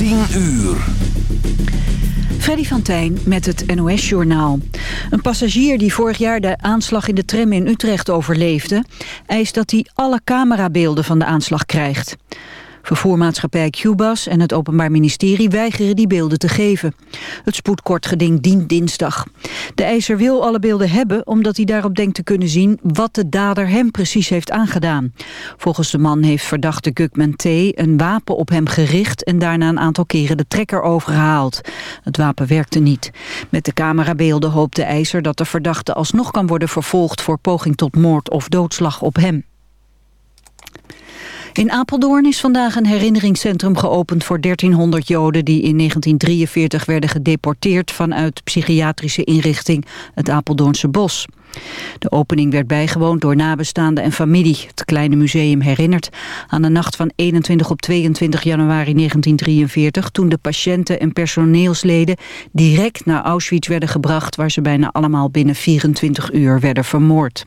10 uur. Freddy van Tijn met het NOS-journaal. Een passagier die vorig jaar de aanslag in de tram in Utrecht overleefde... eist dat hij alle camerabeelden van de aanslag krijgt. Vervoermaatschappij Cubas en het Openbaar Ministerie weigeren die beelden te geven. Het spoedkortgeding dient dinsdag. De eiser wil alle beelden hebben omdat hij daarop denkt te kunnen zien wat de dader hem precies heeft aangedaan. Volgens de man heeft verdachte Gugman T. een wapen op hem gericht en daarna een aantal keren de trekker overgehaald. Het wapen werkte niet. Met de camerabeelden hoopt de eiser dat de verdachte alsnog kan worden vervolgd voor poging tot moord of doodslag op hem. In Apeldoorn is vandaag een herinneringscentrum geopend voor 1300 Joden die in 1943 werden gedeporteerd vanuit psychiatrische inrichting het Apeldoornse Bos. De opening werd bijgewoond door nabestaanden en familie. Het kleine museum herinnert aan de nacht van 21 op 22 januari 1943... toen de patiënten en personeelsleden direct naar Auschwitz werden gebracht... waar ze bijna allemaal binnen 24 uur werden vermoord.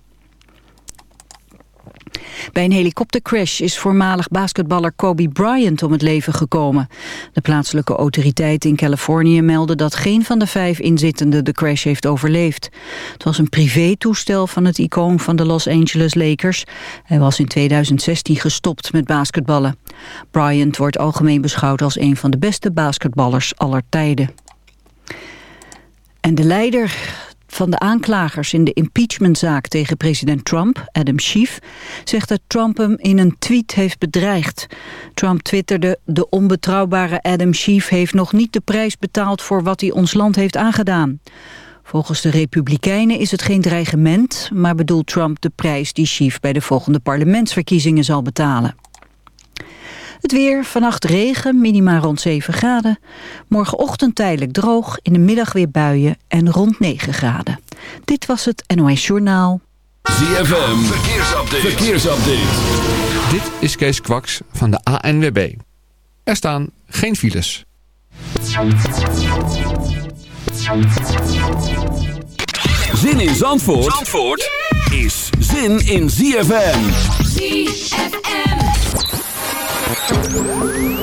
Bij een helikoptercrash is voormalig basketballer Kobe Bryant om het leven gekomen. De plaatselijke autoriteiten in Californië melden dat geen van de vijf inzittenden de crash heeft overleefd. Het was een privétoestel van het icoon van de Los Angeles Lakers. Hij was in 2016 gestopt met basketballen. Bryant wordt algemeen beschouwd als een van de beste basketballers aller tijden. En de leider van de aanklagers in de impeachmentzaak tegen president Trump, Adam Schiff, zegt dat Trump hem in een tweet heeft bedreigd. Trump twitterde, de onbetrouwbare Adam Schiff heeft nog niet de prijs betaald voor wat hij ons land heeft aangedaan. Volgens de Republikeinen is het geen dreigement, maar bedoelt Trump de prijs die Schiff bij de volgende parlementsverkiezingen zal betalen. Het weer, vannacht regen, minima rond 7 graden. Morgenochtend tijdelijk droog, in de middag weer buien en rond 9 graden. Dit was het NOS Journaal. ZFM, verkeersupdate. verkeersupdate. Dit is Kees Kwaks van de ANWB. Er staan geen files. Zin in Zandvoort, Zandvoort is zin in ZFM. ZFM. Thank you.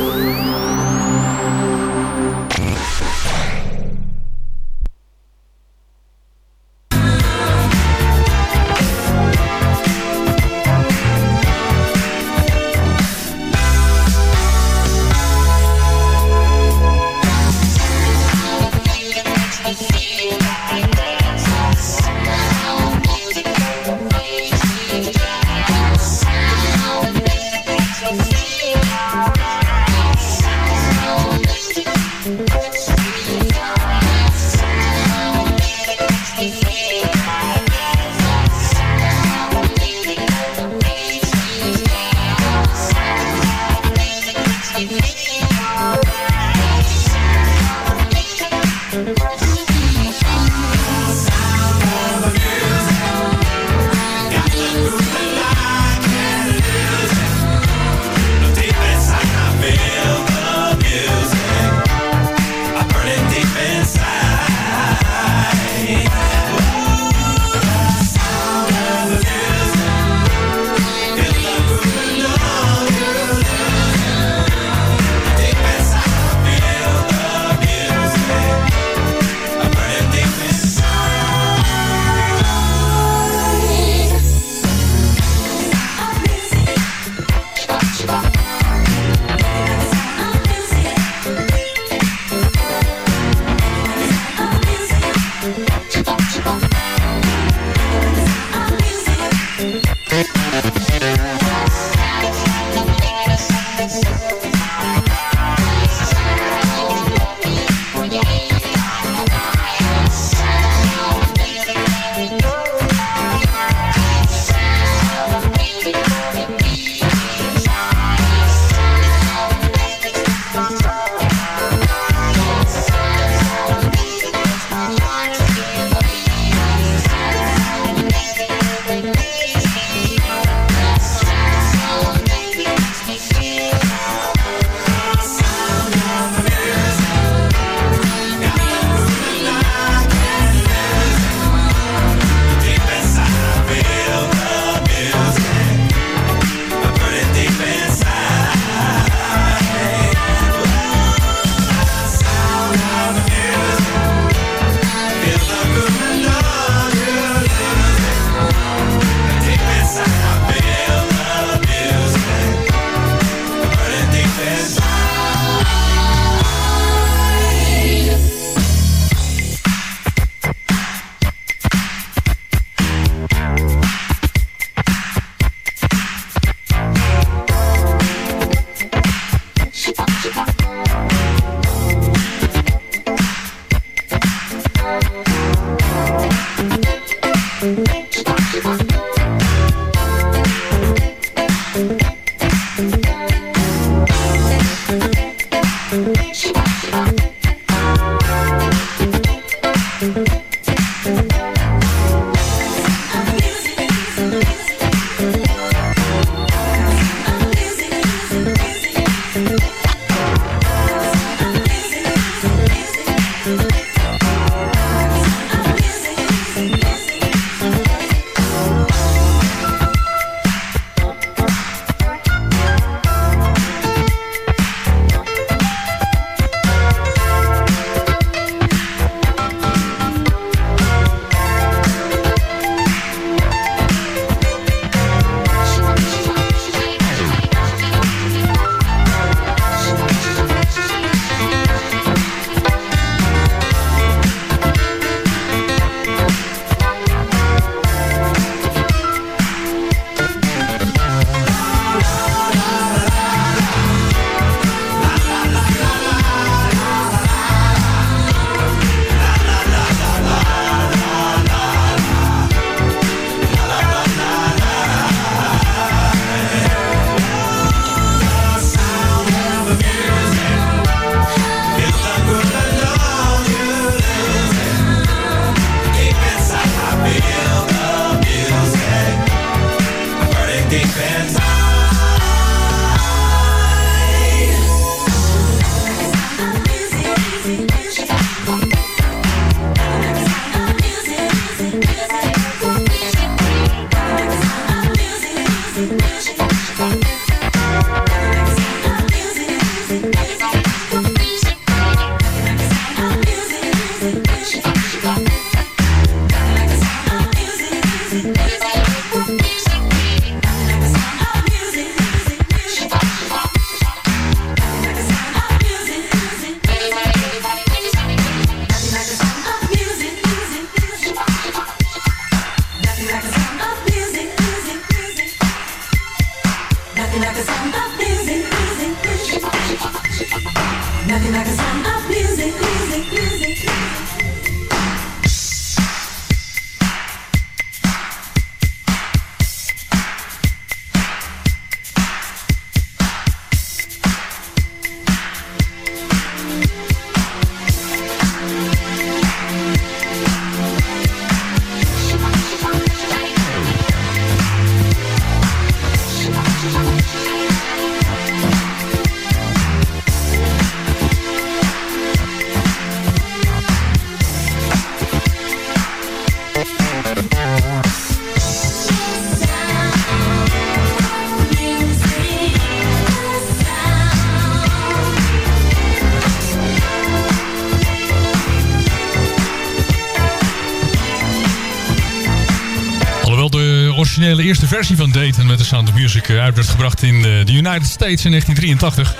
Versie van Dayton met de Sound of Music eh, uit werd gebracht in de United States in 1983.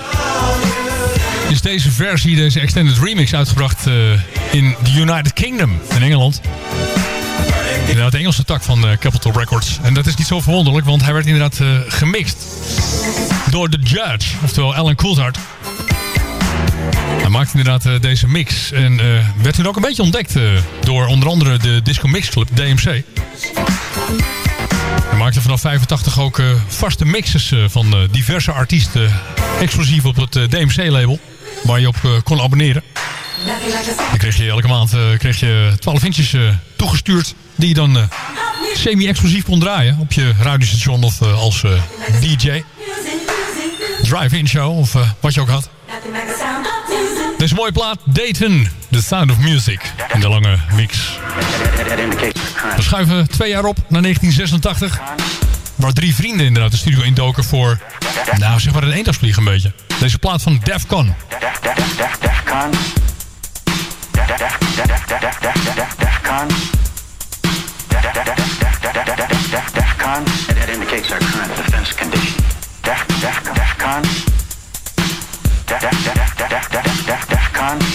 Is deze versie, deze extended remix, uitgebracht uh, in the United Kingdom in Engeland. Inderdaad, de Engelse tak van Capitol Records. En dat is niet zo verwonderlijk, want hij werd inderdaad gemixt door The Judge, oftewel Alan Coulthard. Hij maakte inderdaad deze mix en werd toen ook een beetje ontdekt door onder andere de Disco Mix Club, DMC maakte vanaf 85 ook uh, vaste mixes uh, van uh, diverse artiesten. Exclusief op het DMC-label. Waar je op kon abonneren. Dan kreeg je elke maand kreeg je 12 inches toegestuurd. Die je dan semi-exclusief kon draaien. Op je radiostation of als DJ. Drive-in show of wat je ook had. Deze mooie plaat, Dayton, The Sound of Music. In de lange mix. We schuiven twee jaar op naar 1986. Waar drie vrienden inderdaad de studio indoken voor... Nou, zeg maar een eendagsvlieg een beetje. Deze plaat van Defcon. Defcon. Defcon. It indicates our current defense condition. Defcon. DEFCON, DEFCON,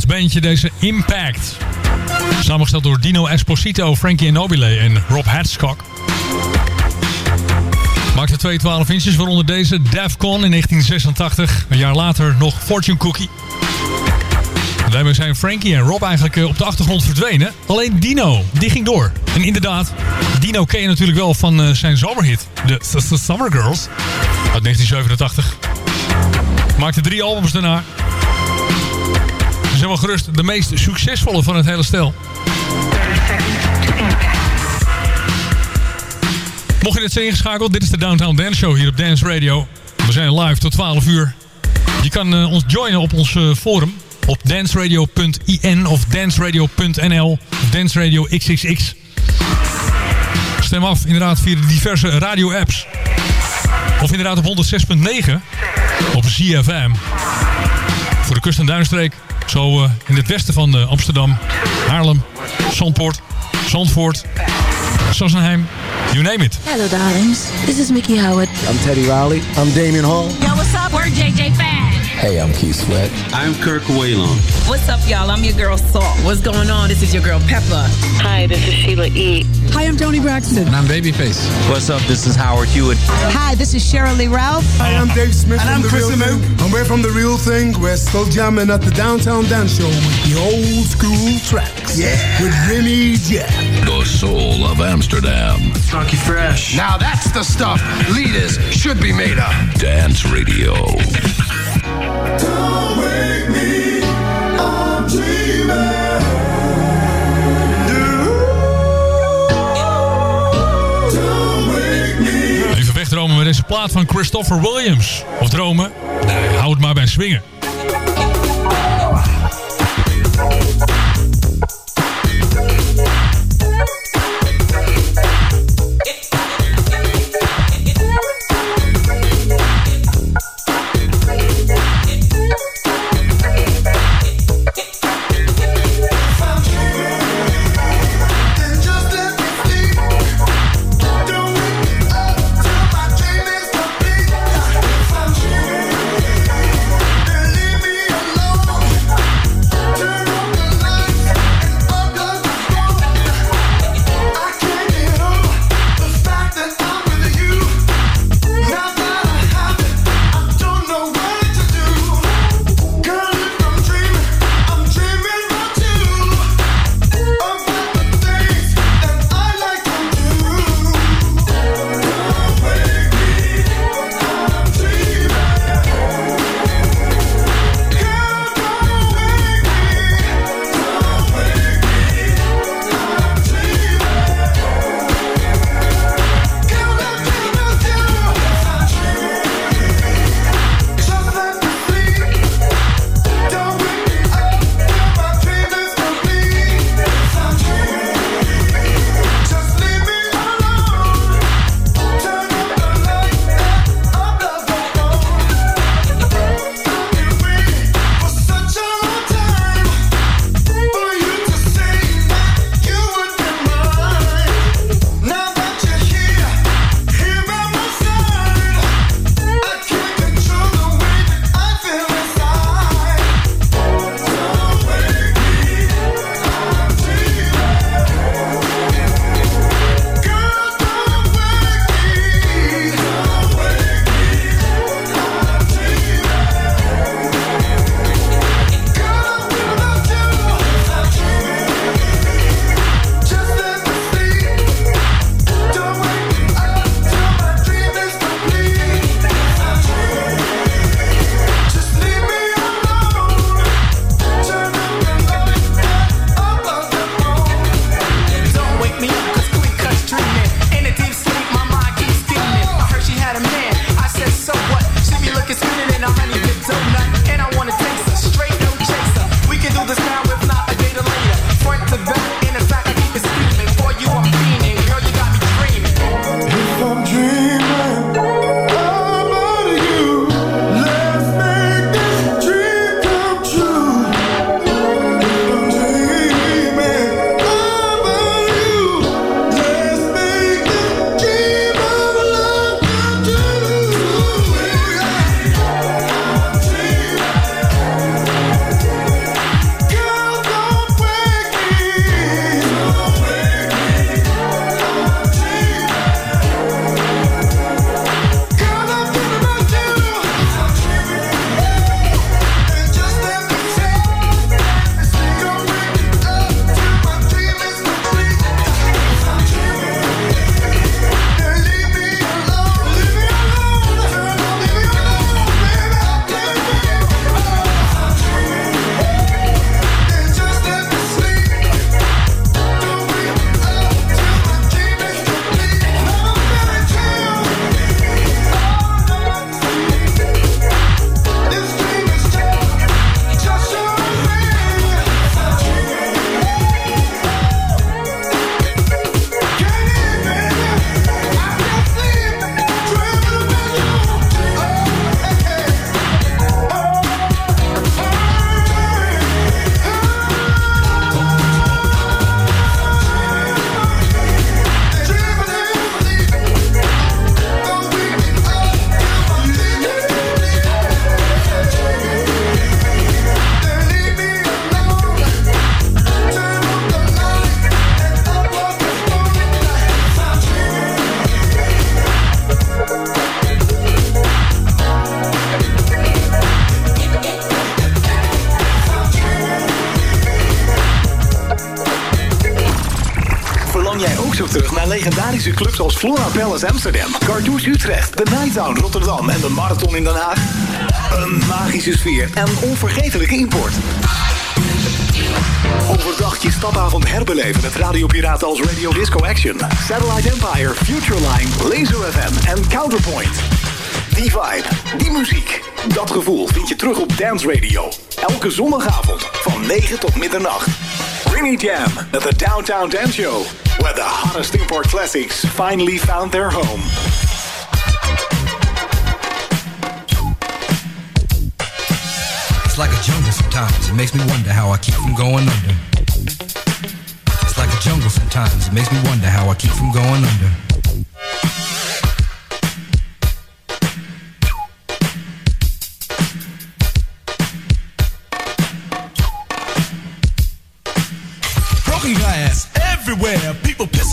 gelegenheidsbandje, deze Impact. Samengesteld door Dino Esposito, Frankie Nobile en Rob Hadcock. Maakte twee 12 inches, waaronder deze Defcon in 1986. Een jaar later nog Fortune Cookie. Daarmee zijn Frankie en Rob eigenlijk op de achtergrond verdwenen. Alleen Dino, die ging door. En inderdaad, Dino ken je natuurlijk wel van zijn zomerhit. De Summer Girls uit 1987. Maakte drie albums daarna. Zijn wel gerust de meest succesvolle van het hele stel. Mocht je net zijn ingeschakeld, dit is de Downtown Dance Show hier op Dance Radio. We zijn live tot 12 uur. Je kan uh, ons joinen op ons uh, forum op danceradio.in of danceradio.nl of danceradio XXX. Stem af inderdaad via de diverse radio-apps. Of inderdaad op 106.9 op ZFM. Voor de kust- en duinstreek. Zo uh, in het westen van uh, Amsterdam, Haarlem, Zandpoort, Zandvoort, Sassenheim, you name it. Hello darlings, this is Mickey Howard. I'm Teddy Riley. I'm Damian Hall. Yo, what's up? We're JJ Fad. Hey, I'm Keith Sweat. I'm Kirk Whalon. What's up, y'all? I'm your girl Salt. What's going on? This is your girl Pepper. Hi, this is Sheila E. Hi, I'm Tony Braxton. And I'm Babyface. What's up? This is Howard Hewitt. Hi, this is Cheryl Lee Ralph. Hi, I'm Dave Smith. And I'm Chris Thing. And we're from The Real Thing. We're still jamming at the Downtown Dance Show with the old school tracks. Yeah. With Remy Jack. The soul of Amsterdam. Funky Fresh. Now that's the stuff leaders should be made of. Dance Radio. Even wegdromen met deze plaat van Christopher Williams. Of dromen? Nee, hou het maar bij swingen. Flora Palace Amsterdam, Cartouche Utrecht, The Nighttown Rotterdam en de Marathon in Den Haag? Een magische sfeer en onvergetelijke import. Overdag je stapavond herbeleven met radiopiraten als Radio Disco Action, Satellite Empire, Futureline, Laser FM en Counterpoint. Die vibe, die muziek, dat gevoel vind je terug op Dance Radio. Elke zondagavond van 9 tot middernacht. Rainy Jam at the Downtown Dance Show. Where the hottest import classics finally found their home. It's like a jungle sometimes. It makes me wonder how I keep from going under. It's like a jungle sometimes. It makes me wonder how I keep from going under.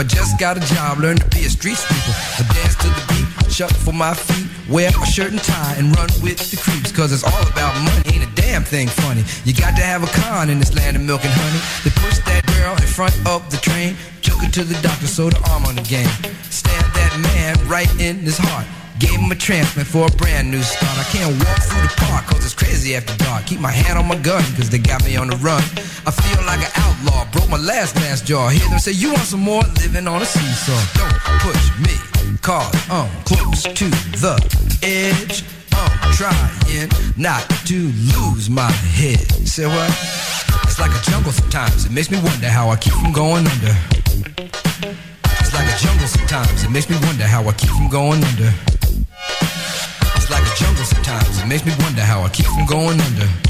I just got a job Learn to be a street sweeper I dance to the beat, shuffle for my feet Wear a shirt and tie and run with the creeps Cause it's all about money, ain't a damn thing funny You got to have a con in this land of milk and honey They push that girl in front of the train Took her to the doctor, sewed her arm on the game Stabbed that man right in his heart Gave him a transplant for a brand new start. I can't walk through the park cause it's crazy after dark. Keep my hand on my gun cause they got me on the run. I feel like an outlaw, broke my last glass jaw. Hear them say, You want some more? Living on a seesaw. Don't push me, cause I'm close to the edge. I'm trying not to lose my head. Say what? It's like a jungle sometimes. It makes me wonder how I keep from going under. It's like a jungle sometimes. It makes me wonder how I keep from going under. It's like a jungle sometimes. It makes me wonder how I keep from going under.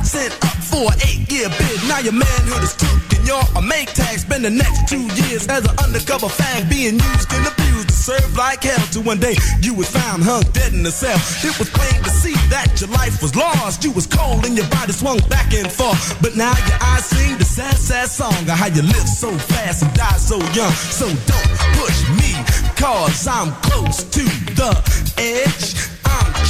sent up for an eight-year bid. Now your manhood is took and you're a make tag. Spend the next two years as an undercover fag being used and abused to serve like hell. Till one day you was found hung dead in a cell. It was plain to see that your life was lost. You was cold and your body swung back and forth. But now your eyes sing the sad, sad song of how you lived so fast and died so young. So don't push me, cause I'm close to the edge.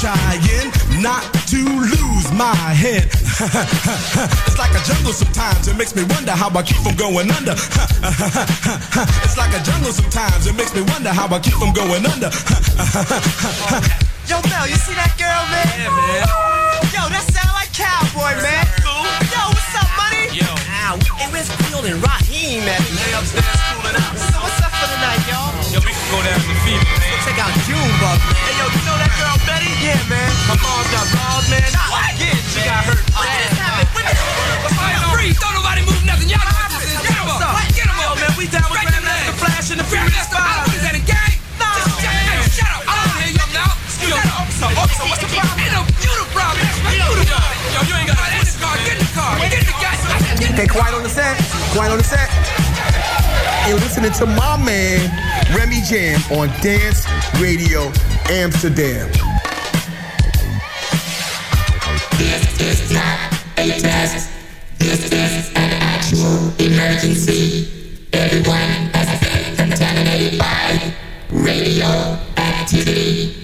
I'm trying not to lose my head. it's like a jungle sometimes. It makes me wonder how I keep from going under. it's like a jungle sometimes. It makes me wonder how I keep from going under. Yo, Mel, you see that girl, man? Yeah, man. Yo, that sound like cowboy, man. Yo, what's up, money? Yo. Ow, hey, where's Field and Raheem at? Lay upstairs cooling out. So what's up the night, y'all? Yo, we can go down to the man. Check out Junebug, man. Hey, yo, you know that girl Betty? Yeah, man. Her mom's got balls, man. What? Yeah, she got hurt. Oh, what just happened? When did Free, don't nobody move nothing. Y'all know what this is. Get him up. Get him up, man. We down with Grandmaster Flash and the Furious Five. What is that, a gang? No. Just shut up. I don't hear you now. Excuse me. Officer, officer, what's the problem? Ain't no you the problem. You the problem. Yo, you ain't got to get in the car. Get in the car. Get in the. Okay, quiet on the set. Quiet on the set. You're listening to my man, Remy Jam, on Dance Radio Amsterdam. This is not a test. This is an actual emergency. Everyone has been contaminated by radioactivity.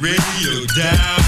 radio down.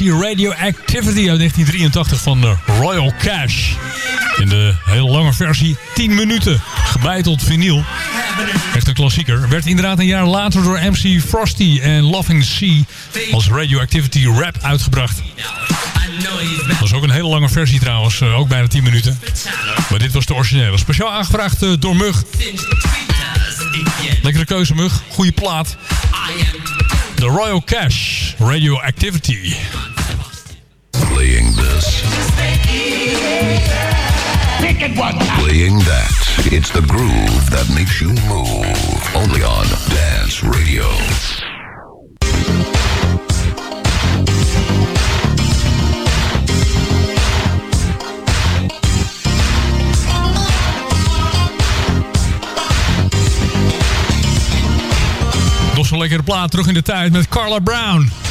versie Radioactivity uit 1983 van de Royal Cash. In de hele lange versie, 10 minuten, gebeiteld vinyl. Echt een klassieker. Werd inderdaad een jaar later door MC Frosty en Laughing Sea als Radioactivity Rap uitgebracht. Dat was ook een hele lange versie trouwens, eh, ook bijna 10 minuten. Maar dit was de originele. Speciaal aangevraagd eh, door Mug. Lekkere keuze, Mug. Goede plaat. The Royal Cash, Radioactivity. Playing this. Pick it one. Playing that. It's the groove that makes you move. Only on Dance Radio. lekkere plaat terug in de tijd met Carla Brown.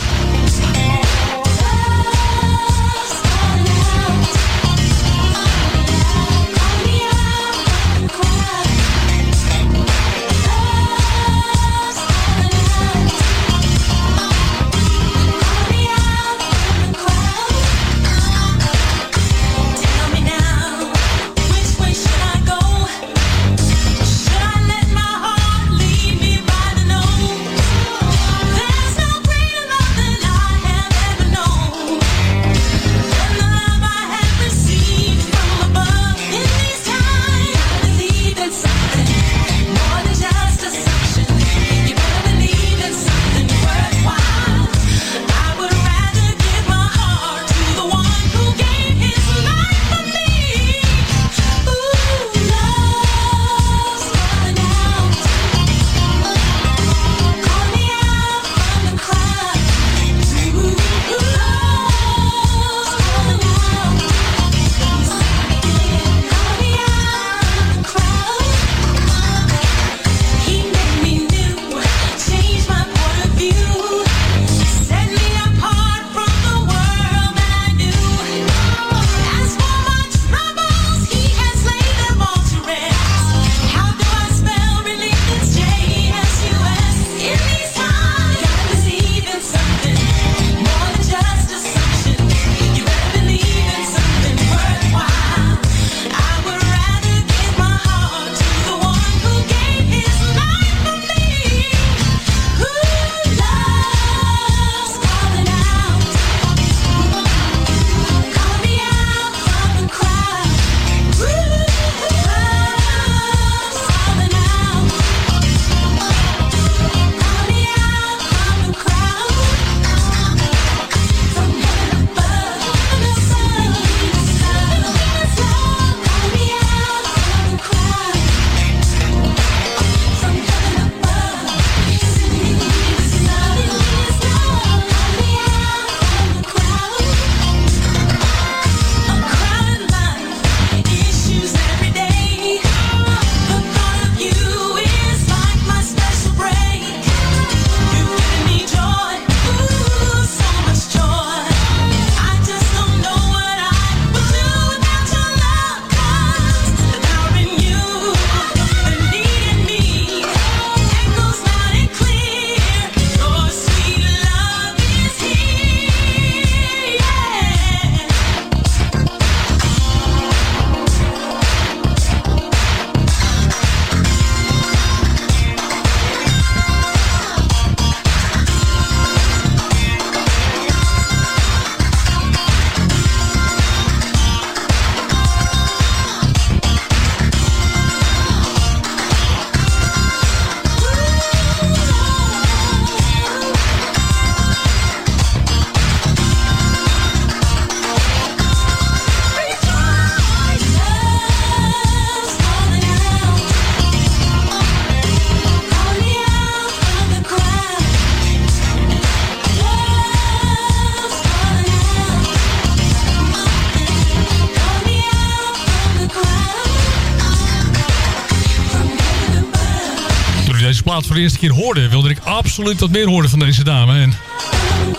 Eerste keer hoorde, wilde ik absoluut wat meer horen van deze dame. En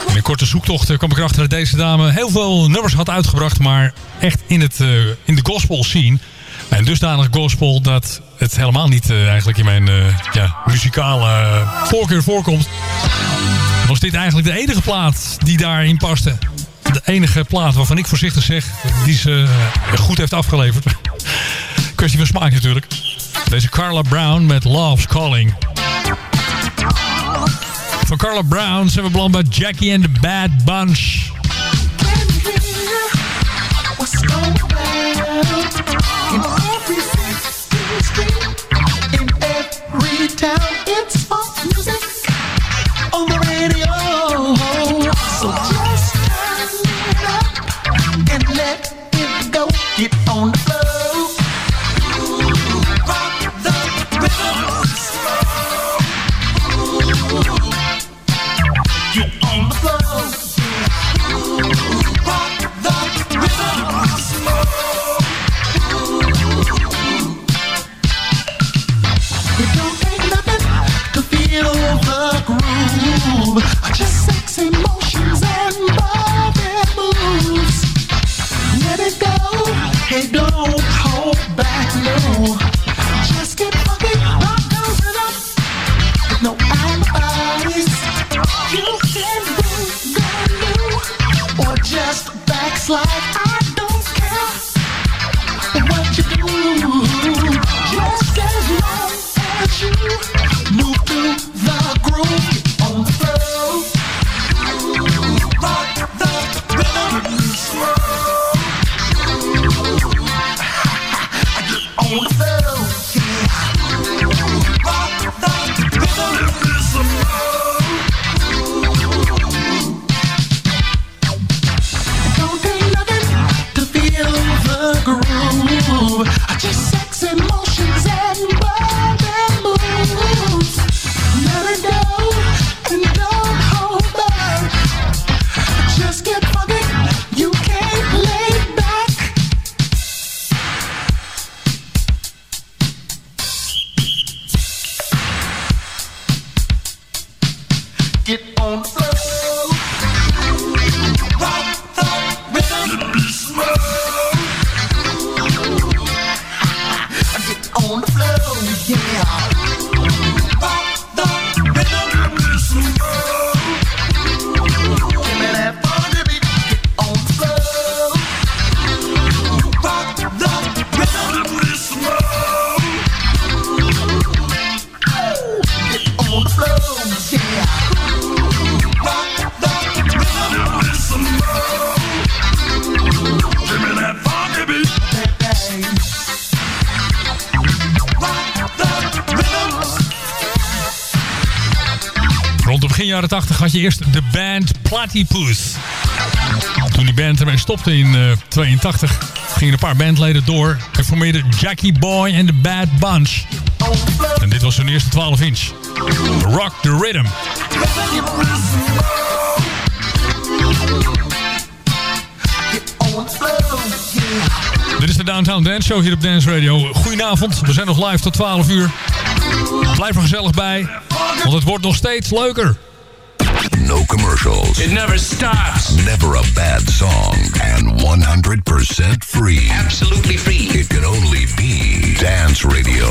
in een korte zoektocht eh, kwam ik erachter dat deze dame heel veel nummers had uitgebracht, maar echt in, het, eh, in de gospel scene. En dusdanig gospel dat het helemaal niet eh, eigenlijk in mijn ja, muzikale voorkeur voorkomt. Was dit eigenlijk de enige plaat die daarin paste. De enige plaat waarvan ik voorzichtig zeg, die ze goed heeft afgeleverd. Kwestie van smaak natuurlijk. Deze Carla Brown met Love's Calling. Van Carla Brown zijn we beland bij Jackie and the Bad Bunch. Begin jaren 80 had je eerst de band Platypus. Toen die band ermee stopte in eh 82 gingen een paar bandleden door en formeerden Jackie Boy and the Bad Bunch. En dit was hun eerste 12 inch. Rock the Rhythm. Dit is de Downtown Dance Show hier op Dance Radio. Goedenavond, we zijn nog live tot 12 uur. Blijf er gezellig bij, want het wordt nog steeds leuker. No commercials. It never stops. Never a bad song. And 100% free. Absolutely free. It can only be Dance Radio.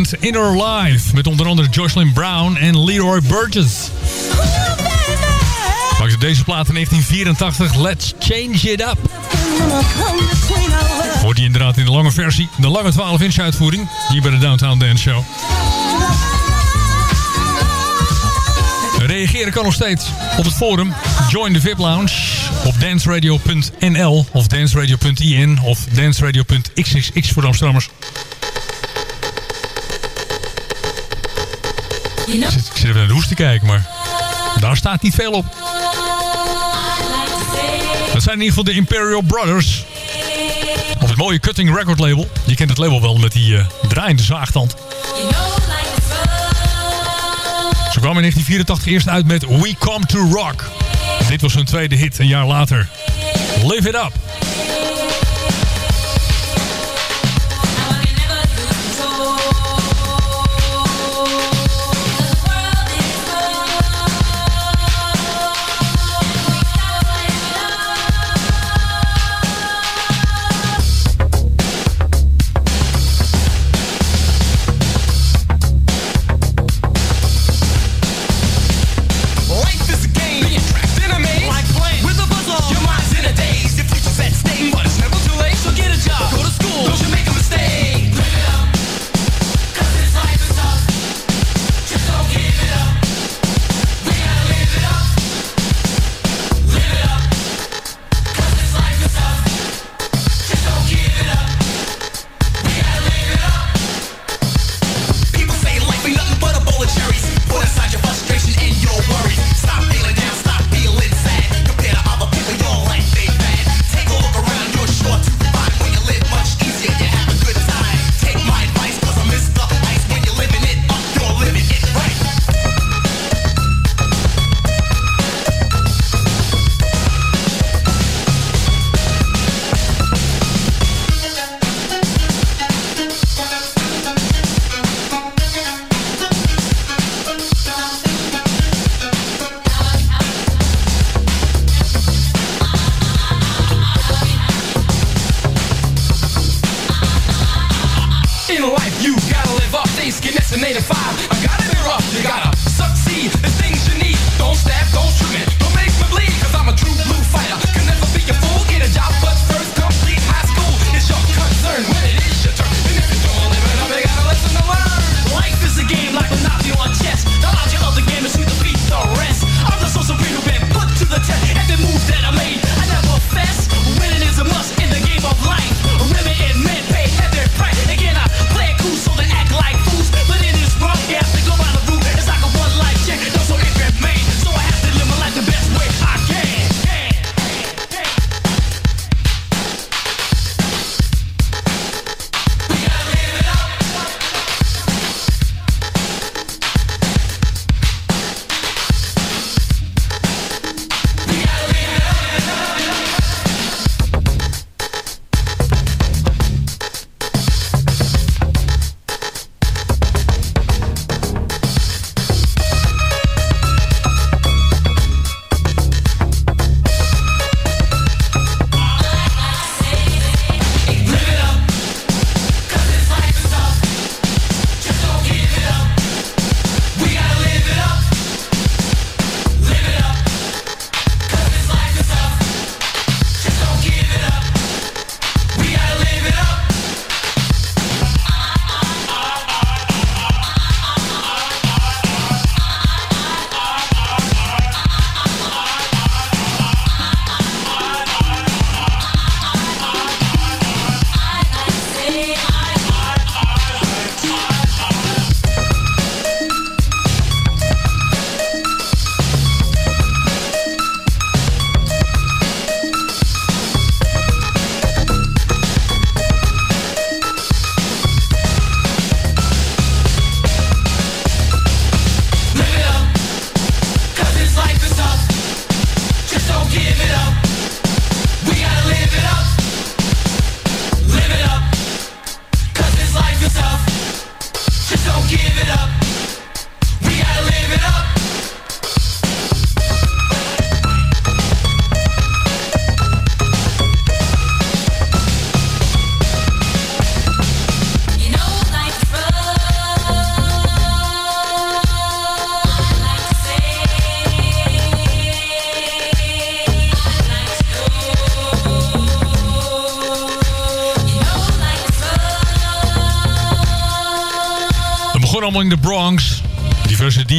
Band Inner Life. Met onder andere Jocelyn Brown en Leroy Burgess. Maakte deze plaat in 1984 Let's Change It Up. Hoort hij inderdaad in de lange versie. De lange 12-inch uitvoering. Hier bij de Downtown Dance Show. Reageren kan nog steeds op het forum. Join the VIP Lounge op danceradio.nl of danceradio.in of danceradio.xxx voor de Amsterdammers. Ik zit, even naar de hoes te kijken, maar daar staat niet veel op. Dat zijn in ieder geval de Imperial Brothers. Op het mooie Cutting Record label. Je kent het label wel met die eh, draaiende zaagtand. Ze kwamen in 1984 eerst uit met We Come to Rock. Dit was hun tweede hit een jaar later. Live It Up.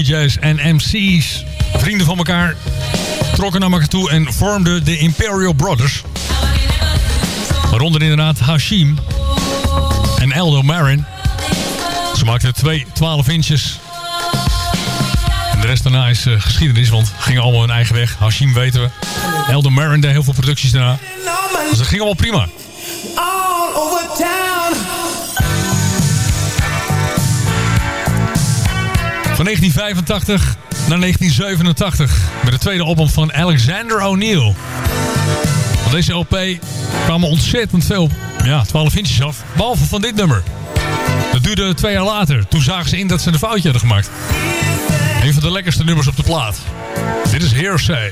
DJ's en MC's, vrienden van elkaar, trokken naar elkaar toe en vormden de Imperial Brothers. Waaronder inderdaad Hashim en Eldo Marin. Ze maakten twee 12 inches. De rest daarna is eh, geschiedenis, want gingen allemaal hun eigen weg. Hashim weten we. Eldo Marin deed heel veel producties daarna. Dus dat ging allemaal prima. Van 1985 naar 1987 met het tweede album van Alexander O'Neill. Deze LP kwamen ontzettend veel ja, 12 inches af, behalve van dit nummer. Dat duurde twee jaar later. Toen zagen ze in dat ze een foutje hadden gemaakt. Een van de lekkerste nummers op de plaat. Dit is Hearsay.